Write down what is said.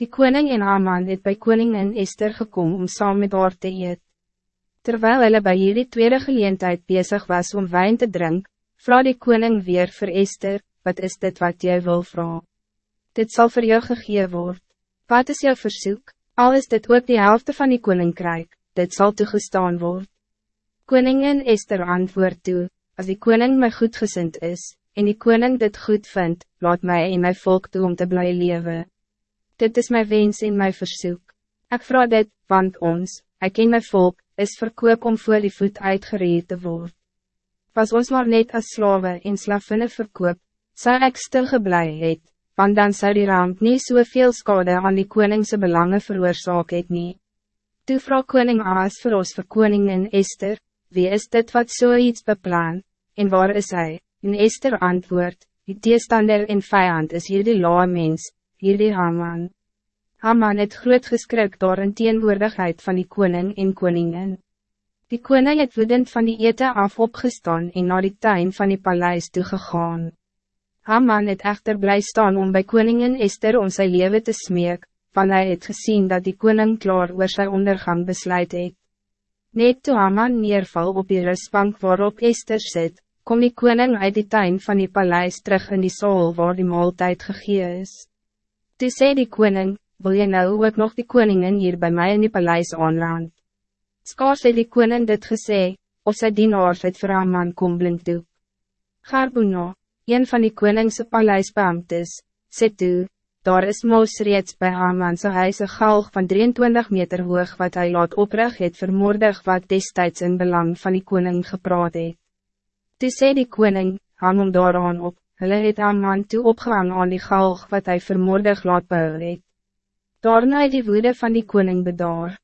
Die koning en Haman het bij koningin Esther gekomen om saam met haar te eet. Terwijl hulle bij jullie tweede geleentheid bezig was om wijn te drinken, vroeg die koning weer voor Esther, wat is dit wat jij wil vragen? Dit zal voor jou gegeven worden. Wat is jouw verzoek? Al is dit ook die helft van die koninkrijk, dit zal toegestaan worden. Koningin Esther antwoord toe, als die koning mij goedgezind is, en die koning dit goed vindt, laat mij in mijn volk toe om te blijven leven. Dit is mijn wens en mijn verzoek. Ik vraag dit, want ons, ik en mijn volk, is verkoop om voor die voet uitgereed te worden. Was ons maar net als slaven en slavinnen verkoop, zou ik stilgeblij het, want dan zou die ramp niet zoveel so skade aan die koningse belangen veroorzaak het nie. Toe vraag koning Aas vir ons vir koningin Esther, wie is dit wat zoiets so beplan, en waar is hij? En Esther antwoord, die teestander en vijand is hier die lae mens, hier die Haman. Haman het groot geskrik door een teenwoordigheid van die koning en koningin. Die koning het woedend van die eten af opgestaan en naar die tuin van die paleis toegegaan. Haman het echter blij staan om bij koningin Esther om zijn leven te smeek, van hij het gezien dat die koning klaar oor sy ondergang besluit het. Net toe Haman neerval op die rustbank waarop Esther zit, kom die koning uit die tuin van die paleis terug in die saal waar die maaltijd gegee is. Toe sê die koning, wil je nou ook nog die koningin hier bij mij in die paleis aanland? Skaars het die koning dit gesê, of sy dienaars het vir man kom blink toe. Garbuna, een van die koningse paleisbeamtes, sê toe, daar is moos reeds by Haman sy huis een galg van 23 meter hoog wat hij laat oprig het vermoordig wat destijds in belang van die koning gepraat het. Toe sê die koning, hang om daaraan op, Hulle het Amman toe opgehang aan die galg wat hij vermoordig laat bouw het. Daarna het die woede van die koning bedaar.